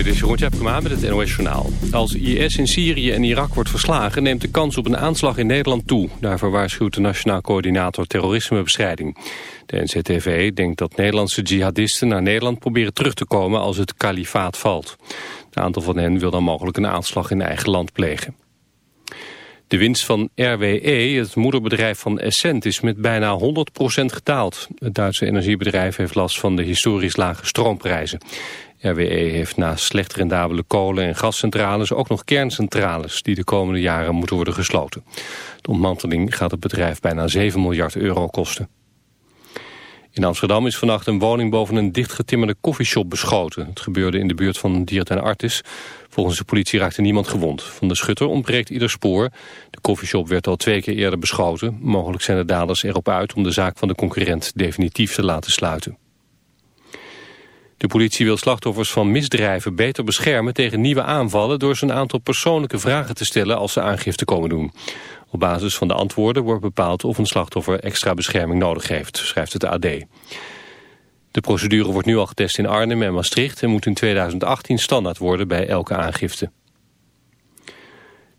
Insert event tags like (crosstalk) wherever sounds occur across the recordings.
Dit is Jeroen Tjepkema met het NOS Journaal. Als IS in Syrië en Irak wordt verslagen... neemt de kans op een aanslag in Nederland toe. Daarvoor waarschuwt de Nationaal Coördinator Terrorismebestrijding. De NCTV denkt dat Nederlandse jihadisten naar Nederland proberen terug te komen... als het kalifaat valt. Een aantal van hen wil dan mogelijk een aanslag in eigen land plegen. De winst van RWE, het moederbedrijf van Essent, is met bijna 100% gedaald. Het Duitse energiebedrijf heeft last van de historisch lage stroomprijzen. RWE heeft naast slecht rendabele kolen- en gascentrales ook nog kerncentrales die de komende jaren moeten worden gesloten. De ontmanteling gaat het bedrijf bijna 7 miljard euro kosten. In Amsterdam is vannacht een woning boven een dichtgetimmerde koffieshop beschoten. Het gebeurde in de buurt van Diert Artis. Volgens de politie raakte niemand gewond. Van de schutter ontbreekt ieder spoor. De koffieshop werd al twee keer eerder beschoten. Mogelijk zijn de daders erop uit om de zaak van de concurrent definitief te laten sluiten. De politie wil slachtoffers van misdrijven beter beschermen tegen nieuwe aanvallen... door ze een aantal persoonlijke vragen te stellen als ze aangifte komen doen. Op basis van de antwoorden wordt bepaald of een slachtoffer extra bescherming nodig heeft, schrijft het AD. De procedure wordt nu al getest in Arnhem en Maastricht... en moet in 2018 standaard worden bij elke aangifte.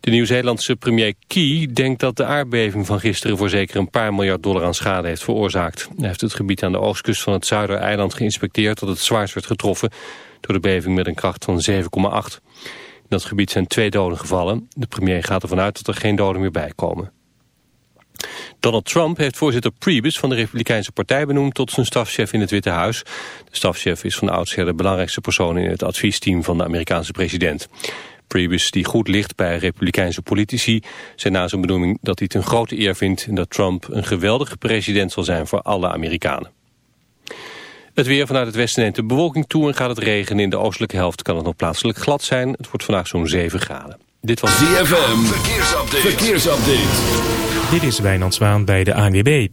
De Nieuw-Zeelandse premier Key denkt dat de aardbeving van gisteren... voor zeker een paar miljard dollar aan schade heeft veroorzaakt. Hij heeft het gebied aan de oostkust van het Zuidereiland geïnspecteerd... dat het zwaarst werd getroffen door de beving met een kracht van 7,8. In dat gebied zijn twee doden gevallen. De premier gaat ervan uit dat er geen doden meer bij komen. Donald Trump heeft voorzitter Priebus van de Republikeinse Partij benoemd tot zijn stafchef in het Witte Huis. De stafchef is van oudsher de belangrijkste persoon in het adviesteam van de Amerikaanse president. Priebus, die goed ligt bij republikeinse politici, zei na zijn benoeming dat hij het een grote eer vindt en dat Trump een geweldige president zal zijn voor alle Amerikanen. Het weer vanuit het westen neemt de bewolking toe en gaat het regenen. In de oostelijke helft kan het nog plaatselijk glad zijn. Het wordt vandaag zo'n 7 graden. Dit was ZFM. Verkeersupdate. Verkeersupdate. Dit is Wijnand Zwaan bij de ANWB.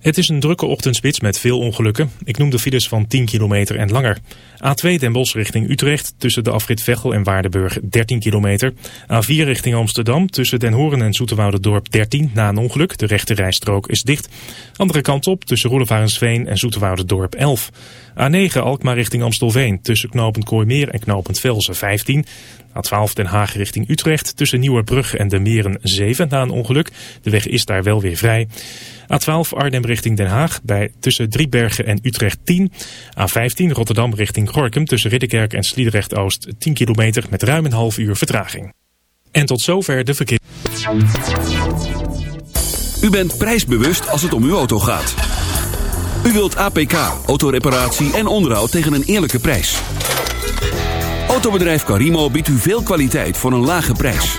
Het is een drukke ochtendspits met veel ongelukken. Ik noem de files van 10 kilometer en langer. A2 Den Bosch richting Utrecht tussen de afrit Veghel en Waardenburg 13 kilometer. A4 richting Amsterdam tussen Den Horen en Dorp 13 na een ongeluk. De rechte rijstrook is dicht. Andere kant op tussen Roelevarensveen en Dorp 11. A9 Alkmaar richting Amstelveen tussen knooppunt Kooimeer en knooppunt Velzen 15. A12 Den Haag richting Utrecht tussen Nieuwerbrug en de Meren 7 na een ongeluk. De weg is daar wel weer vrij. A12 Arnhem richting Den Haag bij tussen Driebergen en Utrecht 10. A15 Rotterdam richting Gorkum tussen Ridderkerk en Sliedrecht-Oost 10 kilometer met ruim een half uur vertraging. En tot zover de verkeer. U bent prijsbewust als het om uw auto gaat. U wilt APK, autoreparatie en onderhoud tegen een eerlijke prijs. Autobedrijf Carimo biedt u veel kwaliteit voor een lage prijs.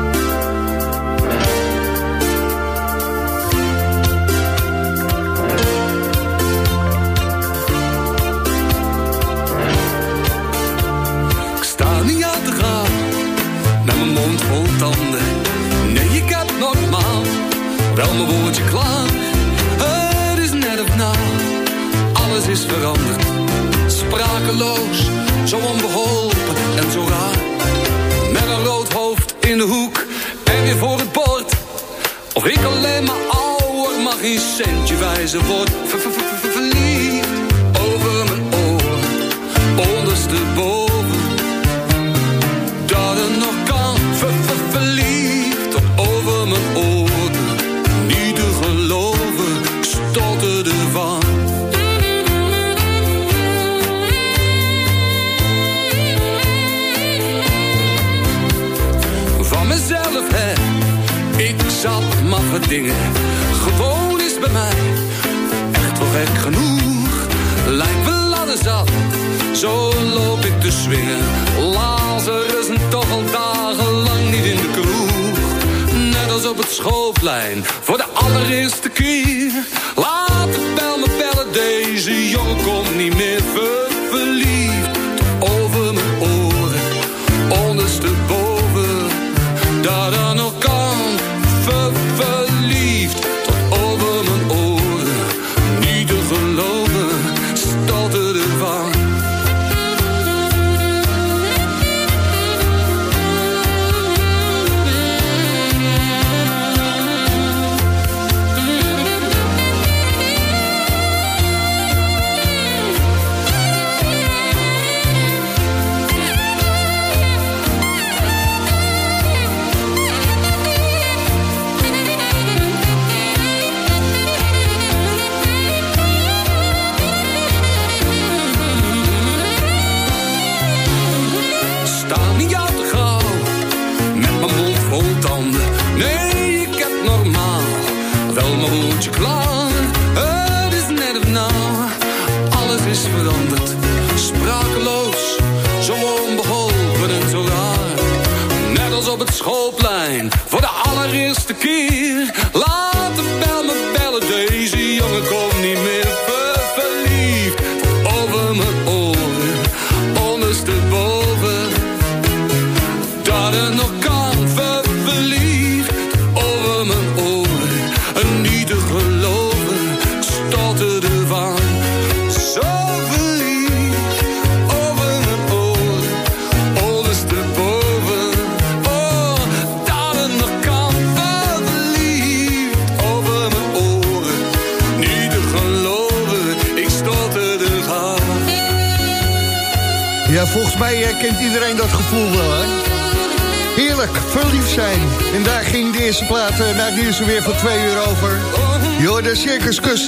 Wel mijn woordje klaar. Het is net of na, alles is veranderd. Sprakeloos, zo onbeholpen en zo raar. Met een rood hoofd in de hoek en weer voor het bord. Of ik alleen maar ouder mag een centje wijzen. Gewoon is bij mij. Echt wel gek genoeg, lijkt wel alles zat. Zo loop ik te swingen, Lazarus toch al dagenlang niet in de kroeg. Net als op het schoolplein, voor de allereerste keer. Laat de bel me bellen, deze jongen komt niet meer ver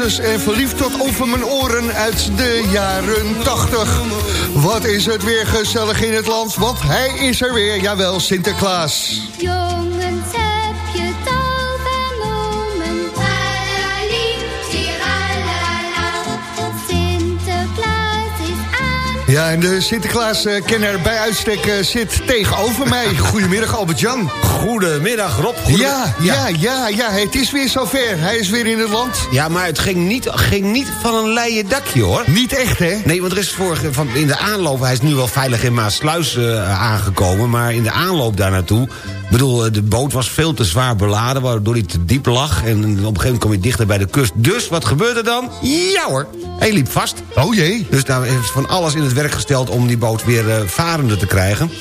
En verliefd tot over mijn oren uit de jaren 80. Wat is het weer gezellig in het land, want hij is er weer. Jawel, Sinterklaas. Jongens, Ja, en de Sinterklaas-kenner bij uitstek eh, zit tegenover mij. (laughs) Goedemiddag, Albert-Jan. Goedemiddag Rob. Ja, ja, ja, ja, het is weer zover. Hij is weer in het land. Ja, maar het ging niet, ging niet van een leien dakje hoor. Niet echt, hè? Nee, want er is vorige, van, in de aanloop, hij is nu wel veilig in Maasluis eh, aangekomen... maar in de aanloop daar naartoe... Ik bedoel, eh, de boot was veel te zwaar beladen, waardoor hij te diep lag... en op een gegeven moment kwam hij dichter bij de kust. Dus, wat gebeurde dan? Ja hoor, hij liep vast. Oh jee. Dus daar is van alles in het werk gesteld om die boot weer eh, varende te krijgen.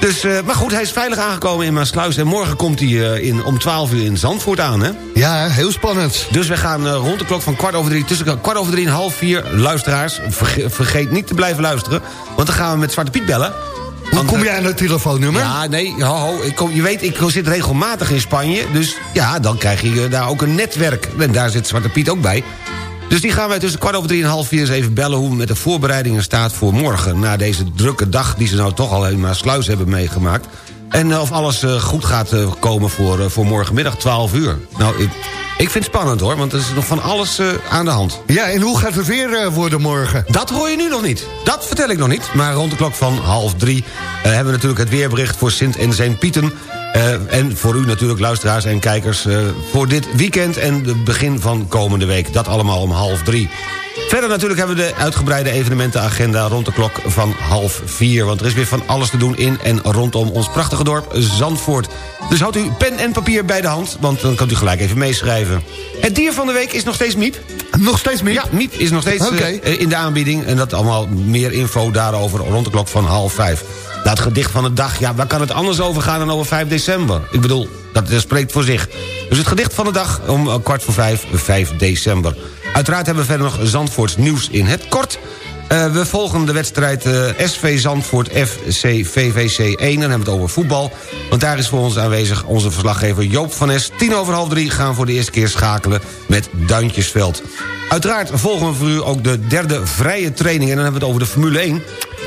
Dus, eh, maar goed, hij is veilig aangekomen in Maasluis... en morgen komt hij in, om 12 uur in Zandvoort aan, hè? Ja, heel spannend. Dus we gaan rond de klok van kwart over drie... tussen kwart over drie en half vier, luisteraars... verge- vergeet niet te blijven luisteren... want dan gaan we met Zwarte Piet bellen. Want, kom eh, jij aan het telefoonnummer? Ja, nee, ho, ho, ik kom, je weet, ik zit regelmatig in Spanje... dus ja, dan krijg je eh, daar ook een netwerk. En daar zit Zwarte Piet ook bij. Dus die gaan wij tussen kwart over drie en half vier eens even bellen... hoe het met de voorbereidingen staat voor morgen. Na deze drukke dag die ze nou toch al in Maasluis hebben meegemaakt. En eh, of alles eh, goed gaat eh, komen voor, voor morgenmiddag 12 uur. Nou, ik, ik vind het spannend hoor, want er is nog van alles aan de hand. Ja, en hoe gaat het weer worden morgen? Dat hoor je nu nog niet. Dat vertel ik nog niet. Maar rond de klok van half drie hebben we natuurlijk het weerbericht voor Sint en zijn Pieten. En voor u natuurlijk, luisteraars en kijkers, voor dit weekend en het begin van komende week. Dat allemaal om half drie. Verder natuurlijk hebben we de uitgebreide evenementenagenda rond de klok van half vier. Want er is weer van alles te doen in en rondom ons prachtige dorp Zandvoort. Dus houdt u pen en papier bij de hand, want dan kunt u gelijk even meeschrijven. Het dier van de week is nog steeds Miep. Nog steeds meer? Ja, Miep is nog steeds eh, in de aanbieding. En dat allemaal meer info daarover rond de klok van half vijf. Nou, het gedicht van de dag, ja, waar kan het anders over gaan dan over 5 december? Ik bedoel, dat, dat spreekt voor zich. Dus het gedicht van de dag om eh, kwart voor vijf, 5 december. Uiteraard hebben we verder nog Zandvoorts nieuws in het kort. Eh, we volgen de wedstrijd eh, SV Zandvoort FC VVC 1. Dan hebben we het over voetbal. Want daar is voor ons aanwezig onze verslaggever Joop van Es. Tien over half drie gaan we voor de eerste keer schakelen met Duintjesveld. Uiteraard volgen we voor u ook de derde vrije training. En dan hebben we het over de Formule 1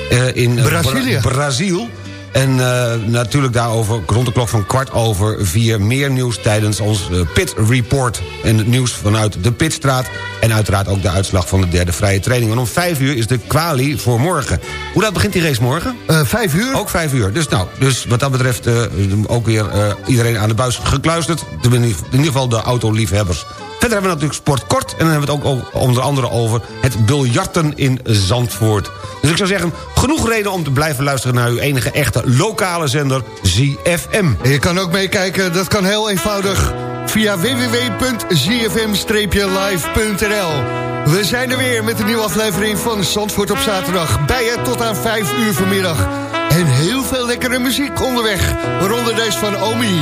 eh, in Brazilië. Bra- Brazil. En uh, natuurlijk daarover rond de klok van kwart over vier... meer nieuws tijdens ons uh, Pit Report. En het nieuws vanuit de Pitstraat. En uiteraard ook de uitslag van de derde vrije training. En om vijf uur is de kwalie voor morgen. Hoe laat begint die race morgen? Uh, vijf uur. Ook vijf uur. Dus, nou, dus wat dat betreft ook weer iedereen aan de buis gekluisterd. In ieder geval de autoliefhebbers. Verder hebben we natuurlijk sport kort. En dan hebben we het ook onder andere over het biljarten in Zandvoort. Dus ik zou zeggen, genoeg reden om te blijven luisteren... naar uw enige echte lokale zender ZFM. En je kan ook meekijken, dat kan heel eenvoudig... via www.zfm-live.nl We zijn er weer met een nieuwe aflevering van Zandvoort op zaterdag. Bij je tot aan 5 uur vanmiddag. En heel veel lekkere muziek onderweg. Waaronder deze van Omi.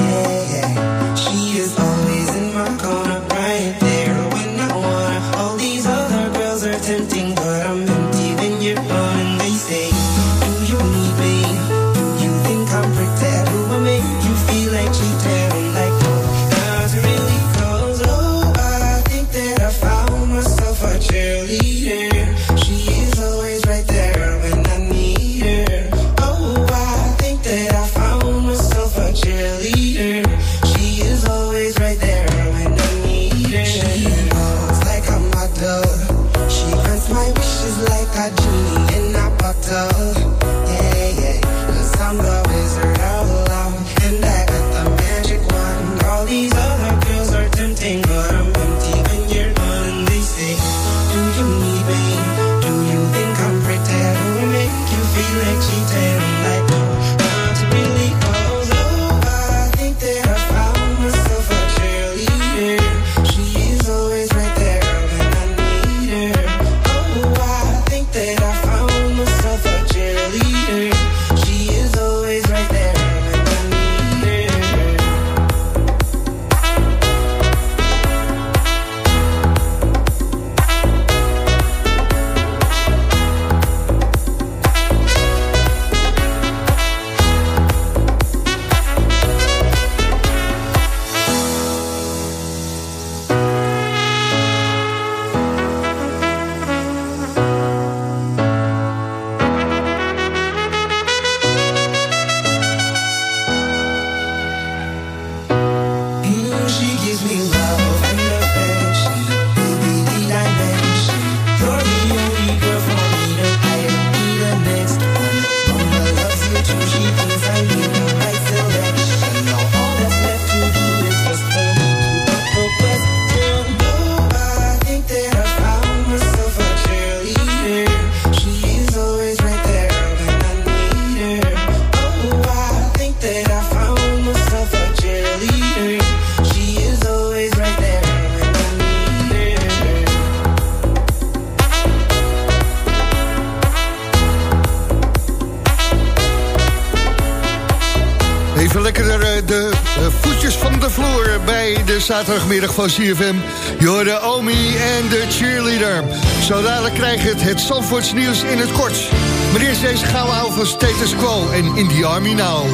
Zaterdagmiddag van CFM. Je hoorde Omi en de cheerleader. Zo dadelijk krijg je het, het Zandvoorts nieuws in het kort. Maar eerst deze gouden oude van Status Quo en In the Army Now.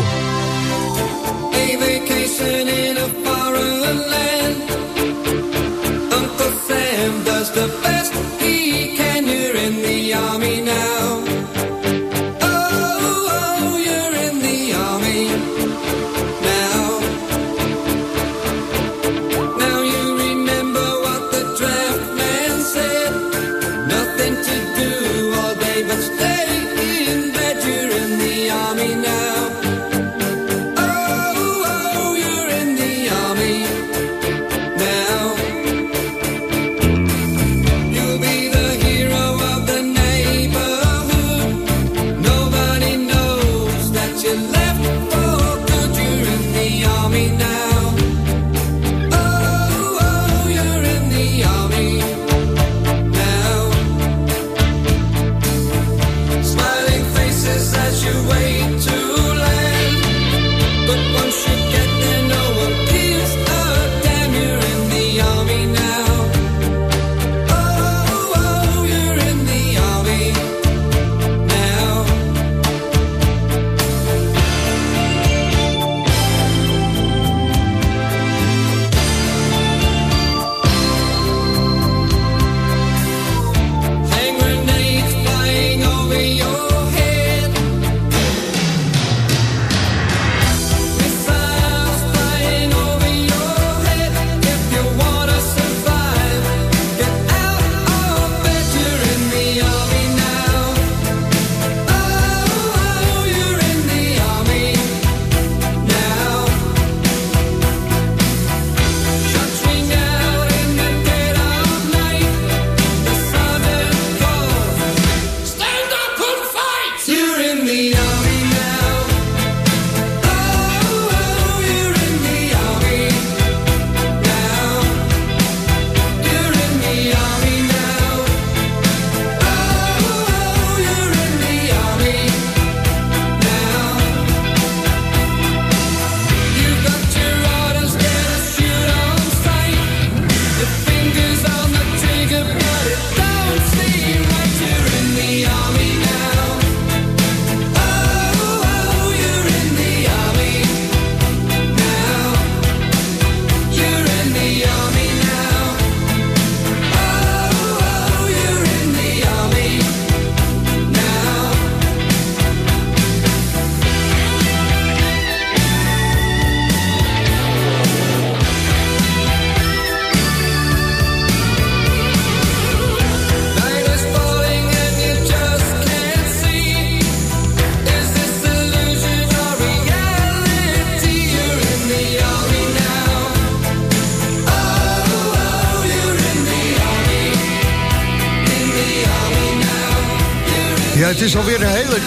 A vacation in a foreign land.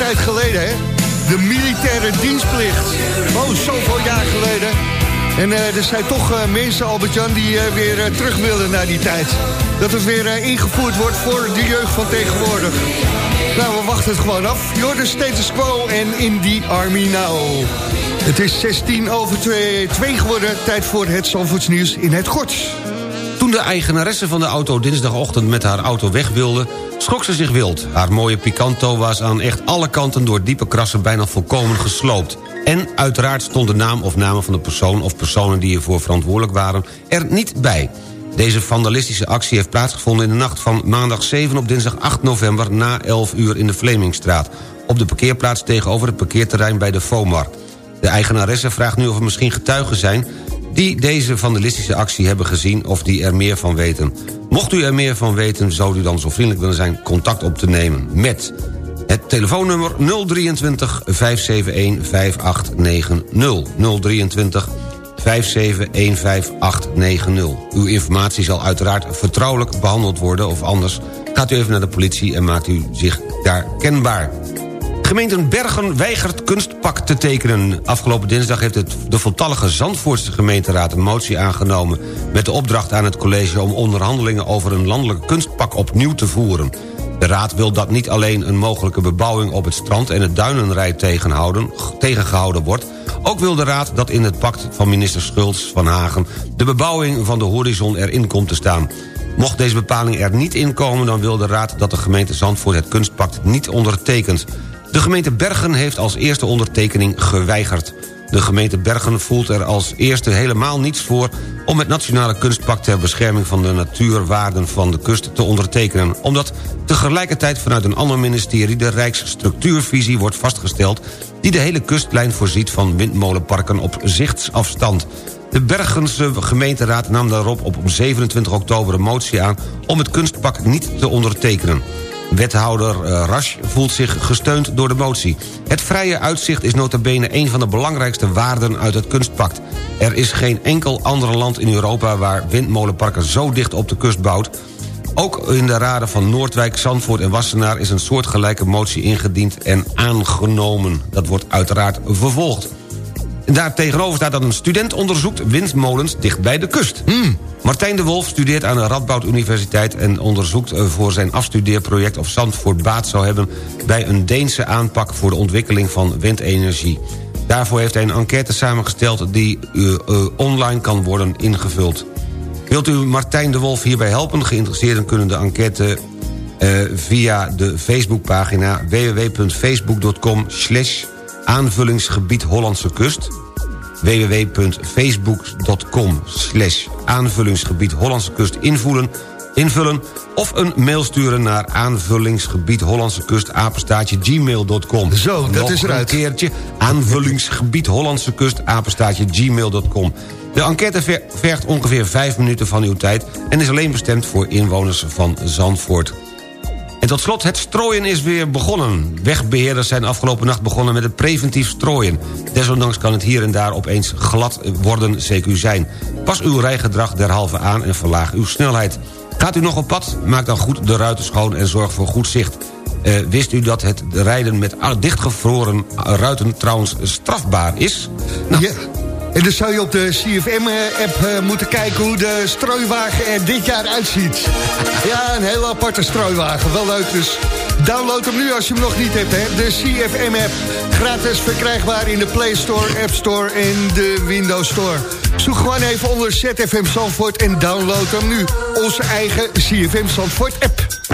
Tijd geleden, hè? De militaire dienstplicht. Oh, zoveel jaar geleden. En eh, er zijn toch uh, mensen, Albert-Jan, die uh, weer terug willen naar die tijd. Dat het weer ingevoerd wordt voor de jeugd van tegenwoordig. Nou, we wachten het gewoon af. Jordan Status Quo en In the Army Now. Het is 16 over 2, 2 geworden. Tijd voor het Zandvoortsnieuws in het kort. Toen de eigenaresse van de auto dinsdagochtend met haar auto weg wilde... schrok ze zich wild. Haar mooie Picanto was aan echt alle kanten door diepe krassen bijna volkomen gesloopt. En uiteraard stond de naam of namen van de persoon of personen die ervoor verantwoordelijk waren er niet bij. Deze vandalistische actie heeft plaatsgevonden in de nacht van maandag 7 op dinsdag 8 november na 11 uur in de Vlemingstraat. Op de parkeerplaats tegenover het parkeerterrein bij de FOMAR. De eigenaresse vraagt nu of er misschien getuigen zijn die deze vandalistische actie hebben gezien of die er meer van weten. Mocht u er meer van weten, zou u dan zo vriendelijk willen zijn contact op te nemen met het telefoonnummer 023 571 5890 023 5715890. Uw informatie zal uiteraard vertrouwelijk behandeld worden... of anders gaat u even naar de politie en maakt u zich daar kenbaar. Gemeente Bergen weigert kunstpak te tekenen. Afgelopen dinsdag heeft het de voltallige Zandvoortse gemeenteraad... een motie aangenomen met de opdracht aan het college... om onderhandelingen over een landelijk kunstpak opnieuw te voeren. De raad wil dat niet alleen een mogelijke bebouwing op het strand... en het duinenrij tegengehouden wordt... ook wil de raad dat in het pact van minister Schultz van Hagen... de bebouwing van de horizon erin komt te staan. Mocht deze bepaling er niet in komen... dan wil de raad dat de gemeente Zandvoort het kunstpact niet ondertekent. De gemeente Bergen heeft als eerste ondertekening geweigerd. De gemeente Bergen voelt er als eerste helemaal niets voor... om het Nationale Kunstpact ter bescherming van de natuurwaarden van de kust te ondertekenen... omdat tegelijkertijd vanuit een ander ministerie... de Rijksstructuurvisie wordt vastgesteld... die de hele kustlijn voorziet van windmolenparken op zichtsafstand. De Bergense gemeenteraad nam daarop op 27 oktober een motie aan... om het kunstpak niet te ondertekenen. Wethouder eh, Rasch voelt zich gesteund door de motie. Het vrije uitzicht is nota bene een van de belangrijkste waarden uit het kunstpact. Er is geen enkel ander land in Europa waar windmolenparken zo dicht op de kust bouwt... Ook in de raden van Noordwijk, Zandvoort en Wassenaar... is een soortgelijke motie ingediend en aangenomen. Dat wordt uiteraard vervolgd. En daar tegenover staat dat een student onderzoekt windmolens dicht bij de kust. Hmm. Martijn de Wolf studeert aan de Radboud Universiteit... en onderzoekt eh, voor zijn afstudeerproject of Zandvoort baat zou hebben... bij een Deense aanpak voor de ontwikkeling van windenergie. Daarvoor heeft hij een enquête samengesteld die uh, uh, online kan worden ingevuld. Wilt u Martijn de Wolf hierbij helpen? Geïnteresseerden kunnen de enquête uh, via de Facebookpagina www.facebook.com slash aanvullingsgebied Hollandse Kust www.facebook.com slash aanvullingsgebied Hollandse Kust invoelen, invullen of een mail sturen naar aanvullingsgebied Hollandse Kust apenstaatje gmail.com. Zo, dat Nog is eruit. een keertje aanvullingsgebied Hollandse Kust apenstaatje gmail.com. De enquête ver- vergt ongeveer 5 minuten van uw tijd... en is alleen bestemd voor inwoners van Zandvoort. En tot slot, het strooien is weer begonnen. Wegbeheerders zijn afgelopen nacht begonnen met het preventief strooien. Desondanks kan het hier en daar opeens glad worden, CQ zijn. Pas uw rijgedrag derhalve aan en verlaag uw snelheid. Gaat u nog op pad? Maak dan goed de ruiten schoon en zorg voor goed zicht. Eh, wist u dat het rijden met dichtgevroren ruiten trouwens strafbaar is? Nou, Ja. En dan zou je op de CFM-app eh, moeten kijken hoe de strooiwagen er dit jaar uitziet. Ja, een hele aparte strooiwagen. Wel leuk, dus download hem nu als je hem nog niet hebt. Hè. De CFM-app, gratis verkrijgbaar in de Play Store, App Store en de Windows Store. Zoek gewoon even onder ZFM Zandvoort en download hem nu. Onze eigen CFM Zandvoort-app.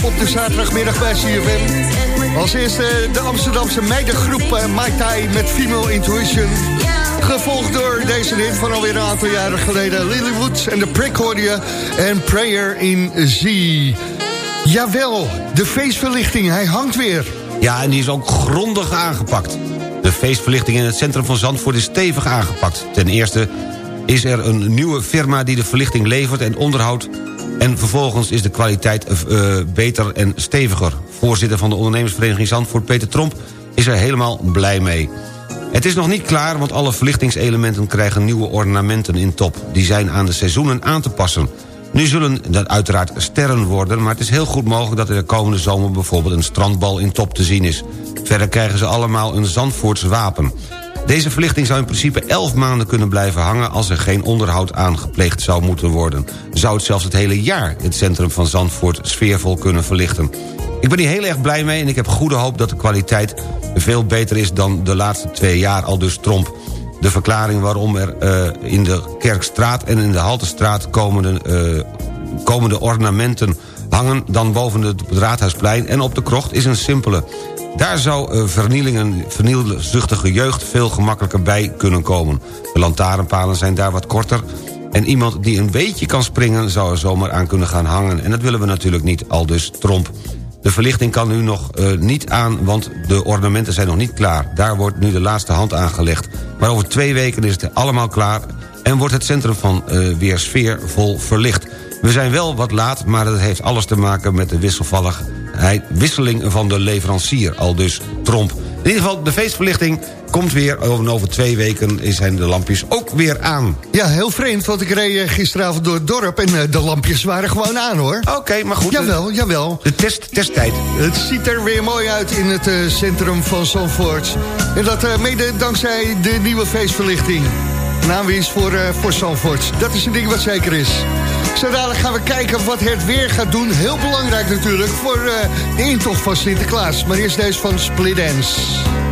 Op de zaterdagmiddag bij CFM. Als eerste de Amsterdamse meidengroep uh, Mai Tai met Female Intuition. Gevolgd door deze hit van alweer een aantal jaren geleden. Lilywood en de Prick en Prayer in Z. Jawel, de feestverlichting, hij hangt weer. Ja, en die is ook grondig aangepakt. De feestverlichting in het centrum van Zandvoort is stevig aangepakt. Ten eerste is er een nieuwe firma die de verlichting levert en onderhoudt... en vervolgens is de kwaliteit uh, beter en steviger. Voorzitter van de ondernemersvereniging Zandvoort, Peter Tromp... is er helemaal blij mee. Het is nog niet klaar, want alle verlichtingselementen krijgen nieuwe ornamenten in top. Die zijn aan de seizoenen aan te passen. Nu zullen dat uiteraard sterren worden... maar het is heel goed mogelijk dat er de komende zomer... bijvoorbeeld een strandbal in top te zien is. Verder krijgen ze allemaal een Zandvoorts wapen. Deze verlichting zou in principe 11 maanden kunnen blijven hangen... als er geen onderhoud aangepleegd zou moeten worden. Zou het zelfs het hele jaar het centrum van Zandvoort sfeervol kunnen verlichten. Ik ben hier heel erg blij mee en ik heb goede hoop dat de kwaliteit... veel beter is dan de laatste twee jaar, al dus Tromp. De verklaring waarom er uh, in de Kerkstraat en in de Haltestraat... komende, uh, komende ornamenten hangen dan boven het Raadhuisplein... en op de krocht is een simpele. Daar zou uh, vernielingen, vernielzuchtige jeugd veel gemakkelijker bij kunnen komen. De lantaarnpalen zijn daar wat korter... en iemand die een beetje kan springen zou er zomaar aan kunnen gaan hangen. En dat willen we natuurlijk niet, al dus tromp. De verlichting kan nu nog uh, niet aan, want de ornamenten zijn nog niet klaar. Daar wordt nu de laatste hand aangelegd. Maar over twee weken is het allemaal klaar... en wordt het centrum van uh, weer sfeervol verlicht. We zijn wel wat laat, maar dat heeft alles te maken met de wisselvallig wisseling van de leverancier, al dus Tromp. In ieder geval, de feestverlichting komt weer. Over, over twee weken zijn de lampjes ook weer aan. Ja, heel vreemd, want ik reed eh, gisteravond door het dorp... en eh, de lampjes waren gewoon aan, hoor. Oké, maar goed. Jawel, jawel. De test, testtijd. Het ziet er weer mooi uit in het uh, centrum van Zandvoort. En dat uh, mede dankzij de nieuwe feestverlichting. Naamwees voor, uh, voor Zandvoort. Dat is een ding wat zeker is. Zo gaan we kijken wat het weer gaat doen. Heel belangrijk natuurlijk voor uh, de intocht van Sinterklaas. Maar eerst deze van Split Dance.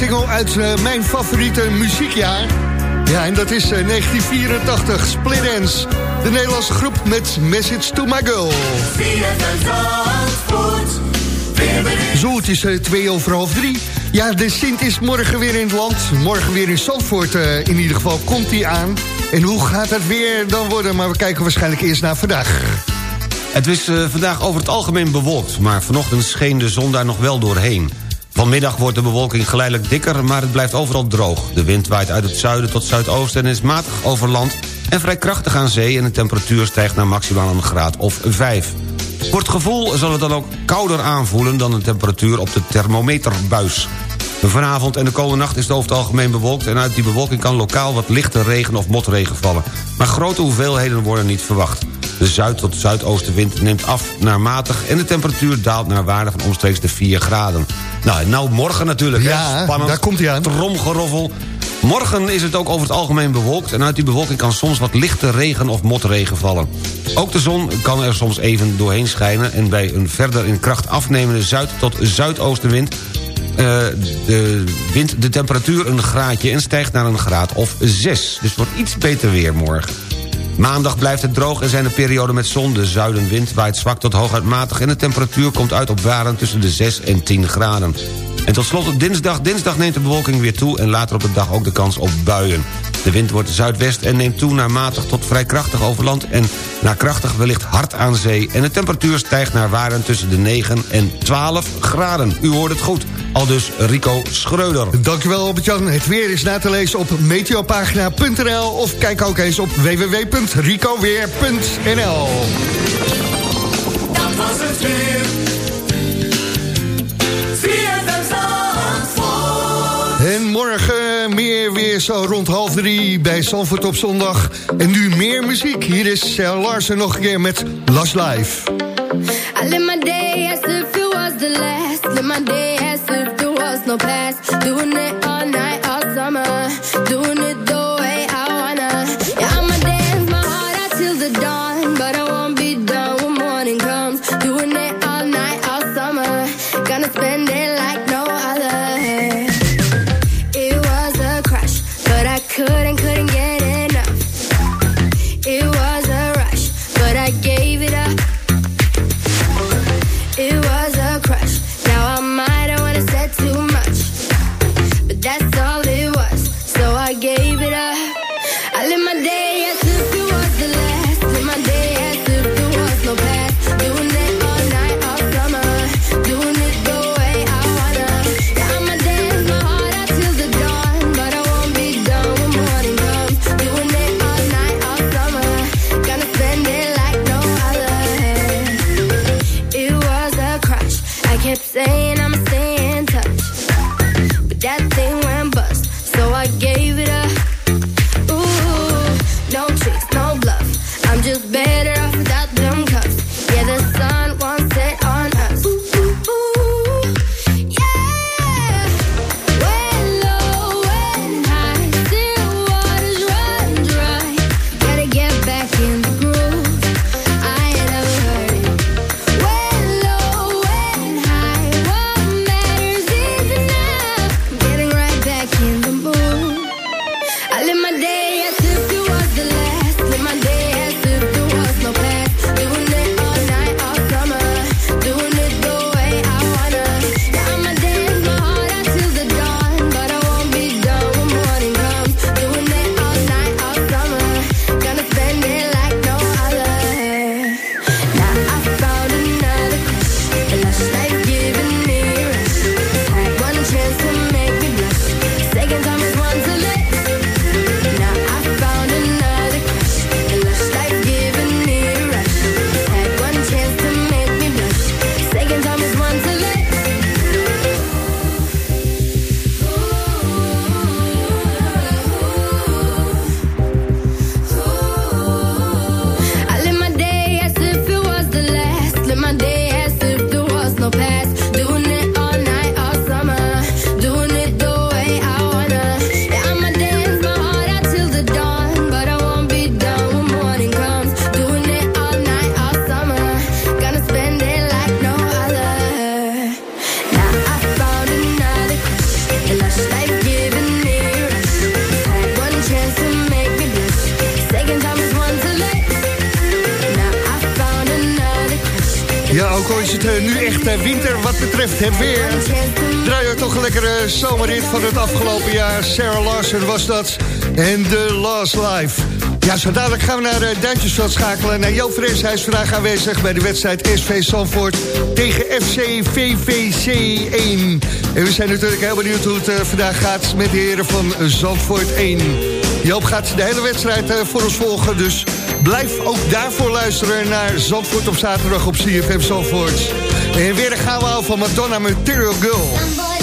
Single uit eh, mijn favoriete muziekjaar. Ja, en dat is eh, 1984, Split Ends. De Nederlandse groep met Message to My Girl. Zo, het is eh, twee over half drie. Ja, de Sint is morgen weer in het land. Morgen weer in Zandvoort eh, in ieder geval komt hij aan. En hoe gaat het weer dan worden? Maar we kijken waarschijnlijk eerst naar vandaag. Het is eh, vandaag over het algemeen bewolkt... maar vanochtend scheen de zon daar nog wel doorheen. Vanmiddag wordt de bewolking geleidelijk dikker, maar het blijft overal droog. De wind waait uit het zuiden tot zuidoosten en is matig over land... en vrij krachtig aan zee en de temperatuur stijgt naar maximaal een graad of 5. Voor het gevoel zal het dan ook kouder aanvoelen... dan de temperatuur op de thermometerbuis. Vanavond en de komende nacht is het over het algemeen bewolkt... en uit die bewolking kan lokaal wat lichte regen of motregen vallen. Maar grote hoeveelheden worden niet verwacht. De zuid- tot zuidoostenwind neemt af naar matig... en de temperatuur daalt naar waarde van omstreeks de 4 graden. Nou, nou morgen natuurlijk. hè. Ja, Spannend. daar komt hij aan. Tromgeroffel. Morgen is het ook over het algemeen bewolkt... en uit die bewolking kan soms wat lichte regen of motregen vallen. Ook de zon kan er soms even doorheen schijnen... en bij een verder in kracht afnemende zuid- tot zuidoostenwind... eh, de, wint de temperatuur een graadje en stijgt naar een graad of 6. Dus het wordt iets beter weer morgen. Maandag blijft het droog en zijn er perioden met zon. De zuidenwind waait zwak tot hooguit matig... en de temperatuur komt uit op waren tussen de 6 en 10 graden. En tot slot op dinsdag. Dinsdag neemt de bewolking weer toe... en later op de dag ook de kans op buien. De wind wordt zuidwest en neemt toe naar matig tot vrij krachtig over land... en naar krachtig wellicht hard aan zee. En de temperatuur stijgt naar waarden tussen de 9 en 12 graden. U hoort het goed. Al dus Rico Schreuder. Dankjewel Albert-Jan. Het weer is na te lezen op meteopagina.nl... of kijk ook eens op www.ricoweer.nl Dat was het weer. En morgen meer weer zo rond half drie bij Zandvoort op zondag. En nu meer muziek. Hier is Sarah Larsen nog een keer met Last Life. I live my day as if it was the last. Live my day as if no past. Doing it En winter wat betreft het weer. Draaien we toch een lekkere zomerrit van het afgelopen jaar. Sarah Larsen was dat. En The Last Life. Ja, zo dadelijk gaan we naar uh, schakelen. Naar Joop Fres, hij is vandaag aanwezig bij de wedstrijd SV Sanford tegen FC VVC1. En we zijn natuurlijk heel benieuwd hoe het eh, vandaag gaat met de heren van Zandvoort 1. Joop gaat de hele wedstrijd eh, voor ons volgen, dus blijf ook daarvoor luisteren naar Zandvoort op zaterdag op CFM Zandvoort. En weer de we van Madonna Material Girl.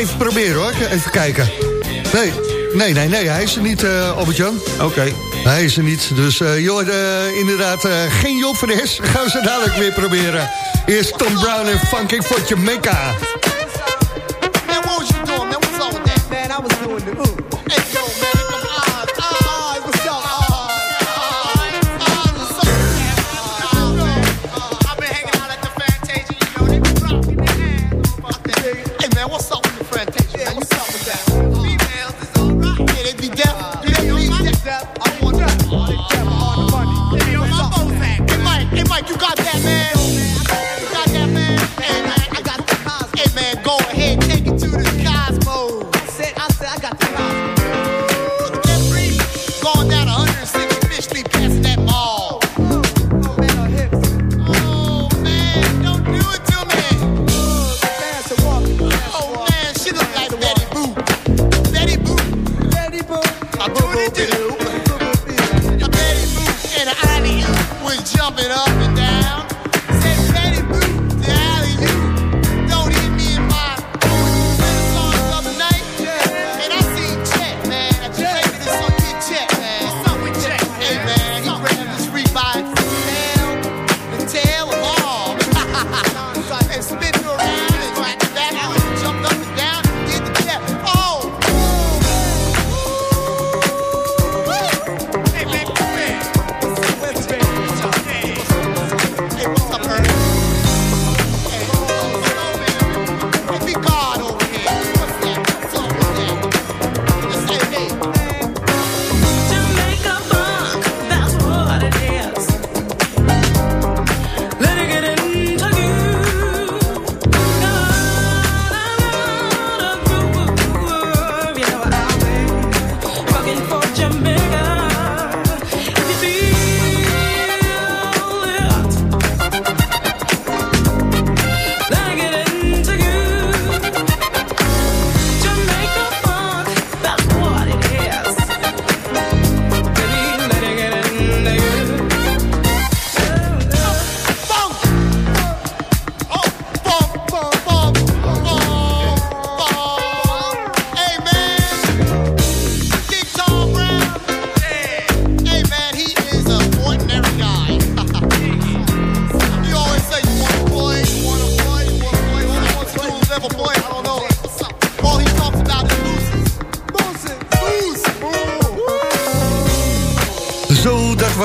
even proberen hoor. Even kijken. Nee, nee, nee, nee. Hij is er niet, uh, Albert-Jan. Oké. Hij is er niet. Dus eh, joh, uh, inderdaad, eh, geen Job van de Gaan ze dadelijk weer proberen. Eerst Tom Brown en Funking for Jamaica.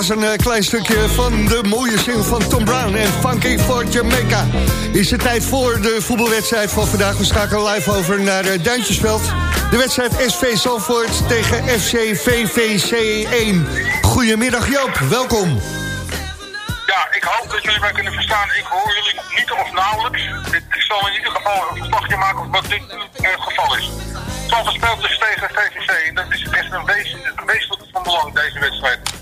Is een eh, klein stukje van de mooie single van Tom Brown en Funky for Jamaica. Is het tijd voor de voetbalwedstrijd van vandaag. We schakelen live over naar eh, Duintjesveld. De wedstrijd SV Salvoort tegen FC VVC 1. Goedemiddag Joop, welkom. Ja, ik hoop dat jullie mij kunnen verstaan. Ik hoor jullie niet of nauwelijks. Ik zal in ieder geval een verslagje maken wat dit het geval is. Zalvoort speelt dus tegen VVC. Dat is echt een, een wezenlijk van belang, deze wedstrijd.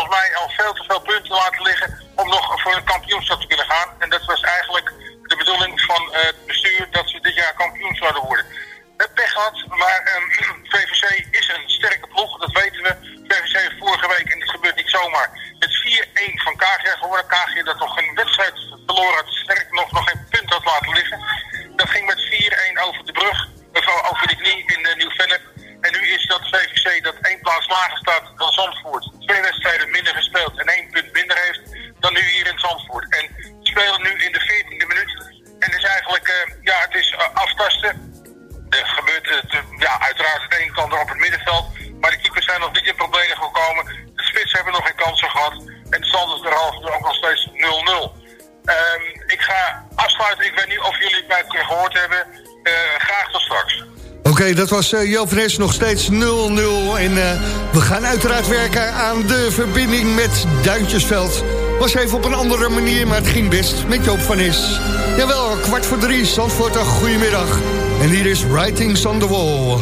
volgens mij al veel te veel punten laten liggen om nog voor een kampioenschap te kunnen gaan. En dat was eigenlijk de bedoeling van eh, het bestuur dat ze dit jaar kampioen zouden worden. Dat was eh, uh, Nes nog steeds 0-0. En eh, we gaan uiteraard werken aan de verbinding met Duintjesveld. Was even op een andere manier, maar het ging best met Joop van Is. Jawel, kwart voor drie, Zandvoort, een goedemiddag. En hier is Writings on the Wall.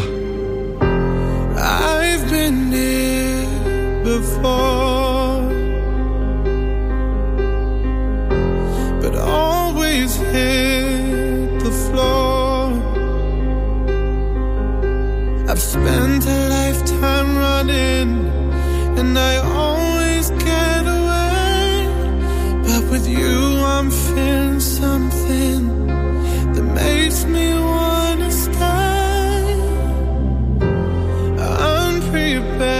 I've been there before your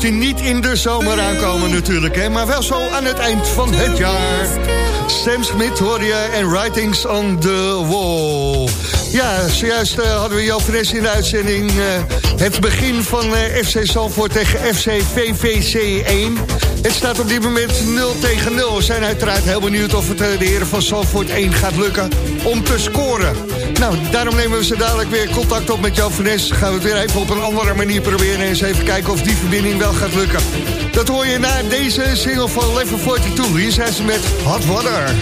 die niet in de zomer aankomen natuurlijk, hè? maar wel zo aan het eind van het jaar. Sam Smith hoor je en Writings on the Wall. Ja, zojuist eh, hadden we jouw fris in de uitzending. Eh, het begin van eh, FC Zalvoort tegen FC VVC 1. Het staat op dit moment 0 tegen 0. We zijn uiteraard heel benieuwd of het eh, de heren van Salford 1 gaat lukken om te scoren. Nou, daarom nemen we ze dadelijk weer contact op met Jan van Nes. Gaan we het weer even op een andere manier proberen... eens even kijken of die verbinding wel gaat lukken. Dat hoor je na deze single van Level 42. Hier zijn ze met Hot Water.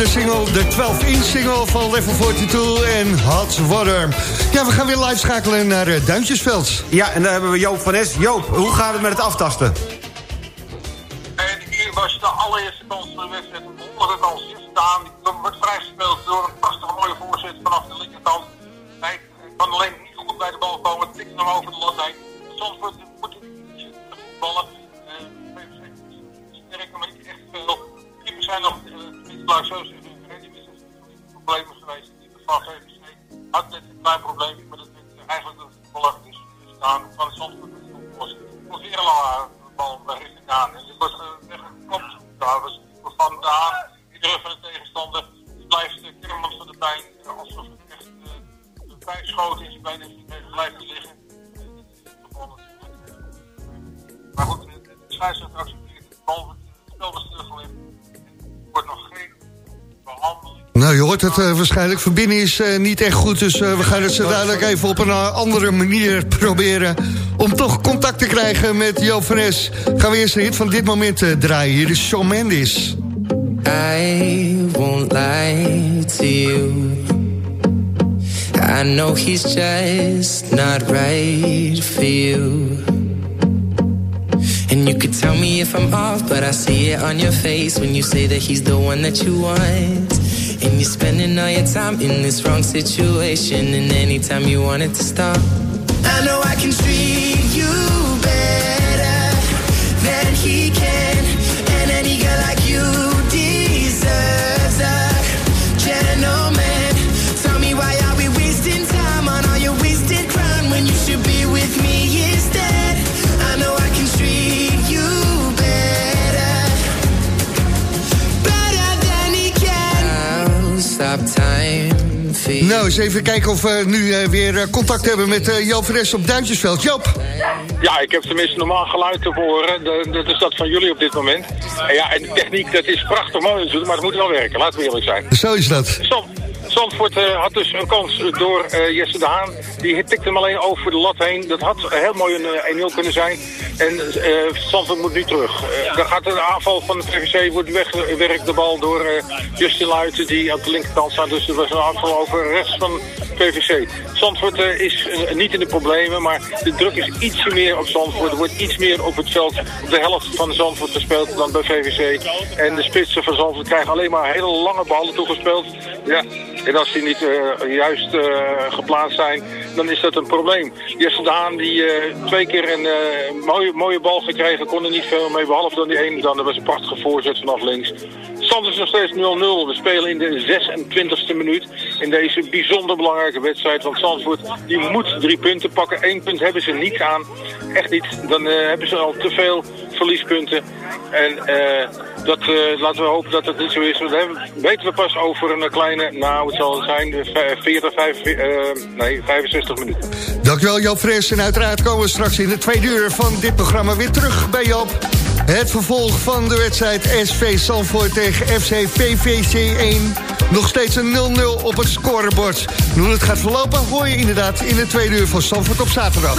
de single, de 12-inch single van Level 42 en Hot Water. Ja, we gaan weer live schakelen naar eh, Duintjesveld. Ja, en daar hebben we Joop van Es. Joop, hoe gaat het met het aftasten? Waarschijnlijk. Verbinding is eh, niet echt goed, dus eh, we gaan het zo dadelijk even op een eh, andere manier (laughs) proberen... om toch contact te krijgen met Joop van Es. Gaan we eerst de hit van dit moment draaien. Hier is Shawn Mendes. I won't lie to you. I know he's just not right for you. And you could tell me if I'm off, but I see it on your face when you say that he's the one that you want. And you're spending all your time in this wrong situation, and anytime you want it to stop. I know I can treat you Nou, eens even kijken of we nu eh, weer eh, contact hebben met eh, Joop van Es op Duintjesveld. Joop, Ja, ik heb tenminste normaal geluid te horen. Dat is dat van jullie op dit moment. En ja, en de techniek, dat is prachtig mooi maar het moet wel werken. Laten we eerlijk zijn. zo is dat. Zand, Zandvoort eh, had dus een kans door eh, Jesse de Haan. Die tikte hem alleen over de lat heen. Dat had heel mooi een eh, 1-0 kunnen zijn. En eh Zandvoort moet nu terug. Eh dan gaat de aanval van de PVC wordt weggewerkt de bal door eh, Justin Luiten die op de linkerkant staat. Dus er was een aanval over rechts van PVC. Zandvoort eh, is eh, niet in de problemen, maar de druk is ietsje meer op Zandvoort. Er wordt iets meer op het veld, de helft van Zandvoort gespeeld dan bij VVC. En de spitsen van Zandvoort krijgen alleen maar hele lange ballen toegespeeld. Ja, en als die niet eh, juist geplaatst zijn, dan is dat een probleem. Jesse Daan die twee keer een mooie, mooie bal gekregen, kon er niet veel mee, behalve dan die ene dan. Was een prachtige voorzet vanaf links. Stand is nog steeds 0-0. We spelen in de 26e minuut in deze bijzonder belangrijke wedstrijd. Want Zandvoort die moet drie punten pakken. Eén punt hebben ze niet aan. Echt niet. Dan eh, hebben ze al te veel verliespunten. En eh, dat, eh, laten we hopen dat het niet zo is. Want dan weten we pas over een kleine, nou het zal zijn, eh, 40, 45, eh, nee, 65 minuten. Dankjewel Joop Fres. En uiteraard komen we straks in de tweede uur van dit programma weer terug bij Joop. Het vervolg van de wedstrijd SV Zandvoort tegen FC PVC 1. Nog steeds een 0-0 op het scorebord. En hoe het gaat verlopen hoor je inderdaad in de tweede uur van Zandvoort op zaterdag.